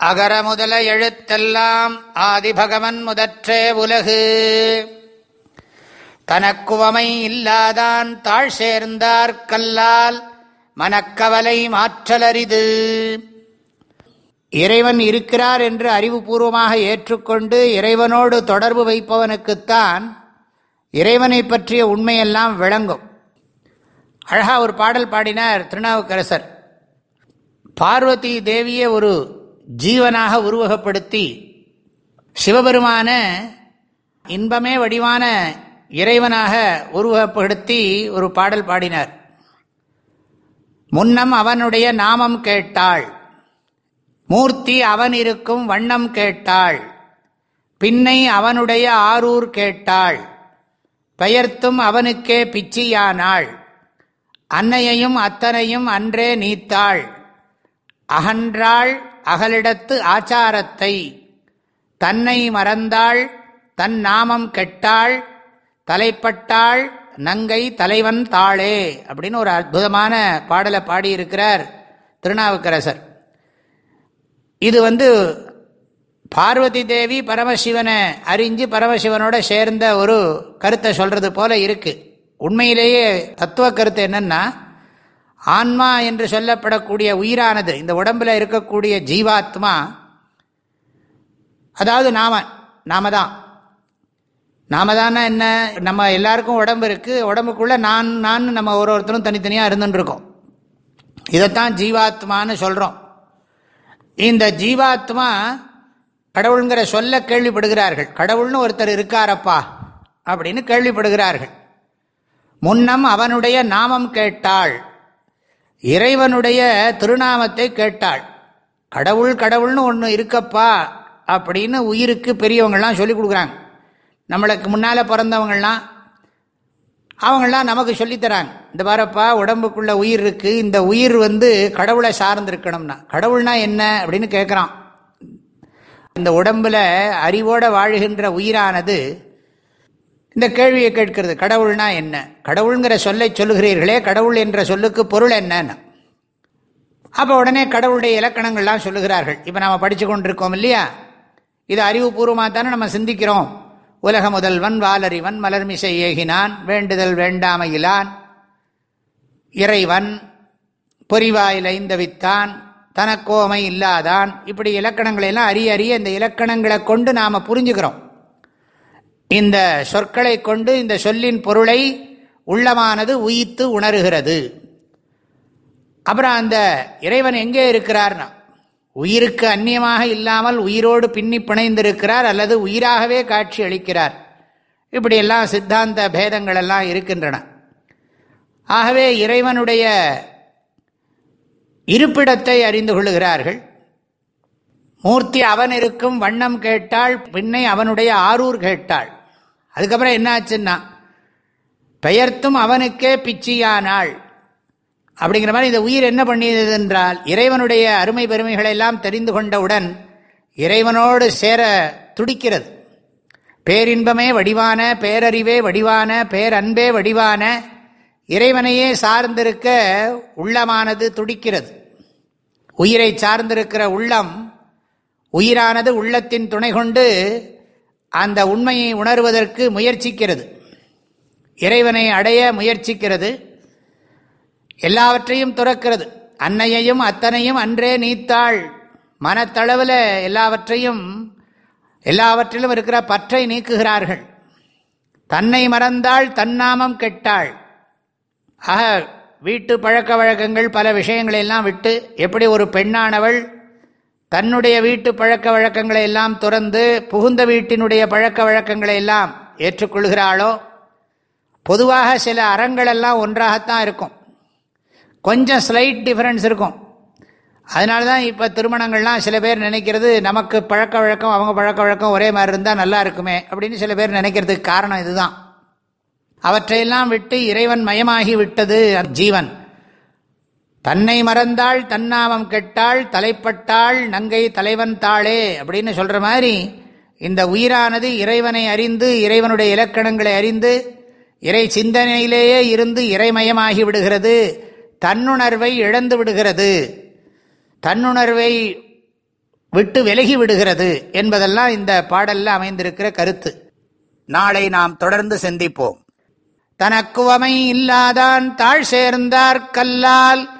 அகர முதல எழுத்தெல்லாம் ஆதிபகவன் முதற்றே உலகு. தனக்குவமை இல்லாதான் தாழ் சேர்ந்தார் கல்லால் மனக்கவலை மாற்றலரிது. இறைவன் இருக்கிறார் என்று அறிவுபூர்வமாக ஏற்றுக்கொண்டு இறைவனோடு தொடர்பு வைப்பவனுக்குத்தான் இறைவனை பற்றிய உண்மையெல்லாம் விளங்கும். அழகா ஒரு பாடல் பாடினார் திருநாவுக்கரசர். பார்வதி தேவியை ஒரு ஜீவனாக உருவகப்படுத்தி சிவபெருமான இன்பமே வடிவான இறைவனாக உருவகப்படுத்தி ஒரு பாடல் பாடினார். முன்னம் அவனுடைய நாமம் கேட்டாள். மூர்த்தி அவன் இருக்கும் வண்ணம் கேட்டாள். பின்னை அவனுடைய ஆரூர் கேட்டாள். பெயர்த்தும் அவனுக்கே பிச்சியானாள். அன்னையையும் அத்தனையும் அன்றே நீத்தாள். அகன்றாள் அகலிடத்து ஆச்சாரத்தை. தன்னை மறந்தாள் தன் நாமம் கெட்டாள் தலைப்பட்டாள் நங்கை தலைவன் தாளே அப்படின்னு ஒரு அற்புதமான பாடலை பாடியிருக்கிறார் திருநாவுக்கரசர். இது வந்து பார்வதி தேவி பரமசிவனை அறிஞ்சு பரமசிவனோட சேர்ந்த ஒரு கருத்தை சொல்றது போல இருக்கு. உண்மையிலேயே தத்துவ கருத்து என்னன்னா ஆன்மா என்று சொல்லப்படக்கூடிய உயிரானது இந்த உடம்பில் இருக்கக்கூடிய ஜீவாத்மா அதாவது நாம நாம தான் நாம தானே என்ன? நம்ம எல்லாருக்கும் உடம்பு இருக்குது உடம்புக்குள்ளே நான் நான் நம்ம ஒரு ஒருத்தரும் தனித்தனியாக இருந்துட்டுருக்கோம் இதைத்தான் ஜீவாத்மான்னு சொல்கிறோம் இந்த ஜீவாத்மா கடவுளுங்கிற சொல்ல கேள்விப்படுகிறார்கள். கடவுள்னு ஒருத்தர் இருக்காரப்பா அப்படின்னு கேள்விப்படுகிறார்கள். முன்னம் அவனுடைய நாமம் கேட்டாள். இறைவனுடைய திருநாமத்தை கேட்டாள். கடவுள் கடவுள்னு ஒன்று இருக்கப்பா அப்படின்னு உயிருக்கு பெரியவங்கள்லாம் சொல்லி கொடுக்குறாங்க. நம்மளுக்கு முன்னால் பிறந்தவங்கள்லாம் அவங்களாம் நமக்கு சொல்லித்தராங்க இந்த பாரப்பா உடம்புக்குள்ள உயிர் இருக்குது இந்த உயிர் வந்து கடவுளை சார்ந்திருக்கணும்னா. கடவுள்னா என்ன அப்படின்னு கேட்குறான் இந்த உடம்பில் அறிவோடு வாழ்கின்ற உயிரானது இந்த கேள்வியை கேட்கிறது கடவுள்னா என்ன? கடவுளுங்கிற சொல்லை சொல்லுகிறீர்களே கடவுள் என்ற சொல்லுக்கு பொருள் என்னன்னு. அப்போ உடனே கடவுளுடைய இலக்கணங்கள்லாம் சொல்லுகிறார்கள். இப்போ நாம் படித்து கொண்டிருக்கோம் இல்லையா? இது அறிவுபூர்வமாக தானே நம்ம சிந்திக்கிறோம். உலக முதல்வன் வாலறிவன் மலர்மிசை ஏகினான் வேண்டுதல் வேண்டாமையிலான் இறைவன் பொறிவாயில் ஐந்தவித்தான் தனக்கோமை இல்லாதான் இப்படி இலக்கணங்களை எல்லாம் அறிய அறிய இந்த இலக்கணங்களை கொண்டு நாம் புரிஞ்சுக்கிறோம். இந்த சொற்களை கொண்டு இந்த சொல்லின் பொருளை உள்ளமானது உயித்து உணர்கிறது. அப்புறம் அந்த இறைவன் எங்கே இருக்கிறார்னா உயிருக்கு அந்நியமாக இல்லாமல் உயிரோடு பின்னி பிணைந்திருக்கிறார் அல்லது உயிராகவே காட்சி அளிக்கிறார். இப்படியெல்லாம் சித்தாந்த பேதங்கள் எல்லாம் இருக்கின்றன. ஆகவே இறைவனுடைய இருப்பிடத்தை அறிந்து கொள்ளுகிறார்கள் மூர்த்தி அவன் இருக்கும் வண்ணம் கேட்டாள் பின்னை அவனுடைய ஆரூர் கேட்டாள். அதுக்கப்புறம் என்னாச்சுன்னா பெயர்த்தும் அவனுக்கே பிச்சியானாள். அப்படிங்கிற மாதிரி இந்த உயிர் என்ன பண்ணியது என்றால் இறைவனுடைய அருமை பெருமைகளை எல்லாம் தெரிந்து கொண்டவுடன் இறைவனோடு சேர துடிக்கிறது. பேரின்பமே வடிவான பேரறிவே வடிவான பேரன்பே வடிவான இறைவனையே சார்ந்திருக்க உள்ளமானது துடிக்கிறது. உயிரை சார்ந்திருக்கிற உள்ளம் உயிரானது உள்ளத்தின் துணை கொண்டு அந்த உண்மையை உணர்வதற்கு முயற்சிக்கிறது. இறைவனை அடைய முயற்சிக்கிறது. எல்லாவற்றையும் துறக்கிறது. அன்னையையும் அத்தனையும் அன்றே நீத்தாள். மனத்தளவில் எல்லாவற்றையும் எல்லாவற்றிலும் இருக்கிற பற்றை நீக்குகிறார்கள். தன்னை மறந்தாள் தன்னாமம் கெட்டாள். ஆக வீட்டு பழக்க வழக்கங்கள் பல விஷயங்களை எல்லாம் விட்டு எப்படி ஒரு பெண்ணானவள் தன்னுடைய வீட்டு பழக்க வழக்கங்களை எல்லாம் துறந்து புகுந்த வீட்டினுடைய பழக்க வழக்கங்களை எல்லாம் ஏற்றுக்கொள்கிறாளோ? பொதுவாக சில அறங்கள் எல்லாம் ஒன்றாகத்தான் இருக்கும். கொஞ்சம் ஸ்லைட் டிஃப்ரென்ஸ் இருக்கும். அதனால தான் இப்போ திருமணங்கள்லாம் சில பேர் நினைக்கிறது நமக்கு பழக்க வழக்கம் அவங்க பழக்க வழக்கம் ஒரே மாதிரி இருந்தால் நல்லா இருக்குமே அப்படின்னு சில பேர் நினைக்கிறதுக்கு காரணம் இதுதான். அவற்றையெல்லாம் விட்டு இறைவன் மயமாகி விட்டது ஜீவன். தன்னை மறந்தாள் தன்னாமம் கெட்டாள் தலைப்பட்டாள் நங்கை தலைவன் தாளே அப்படின்னு சொல்கிற மாதிரி இந்த உயிரானது இறைவனை அறிந்து இறைவனுடைய இலக்கணங்களை அறிந்து இறை சிந்தனையிலேயே இருந்து இறைமயமாகி விடுகிறது. தன்னுணர்வை இழந்து விடுகிறது. தன்னுணர்வை விட்டு விலகி விடுகிறது என்பதெல்லாம் இந்த பாடலில் அமைந்திருக்கிற கருத்து. நாளை நாம் தொடர்ந்து சிந்திப்போம். தனக்குவமை இல்லாதான் தாழ் சேர்ந்தார் கல்லால்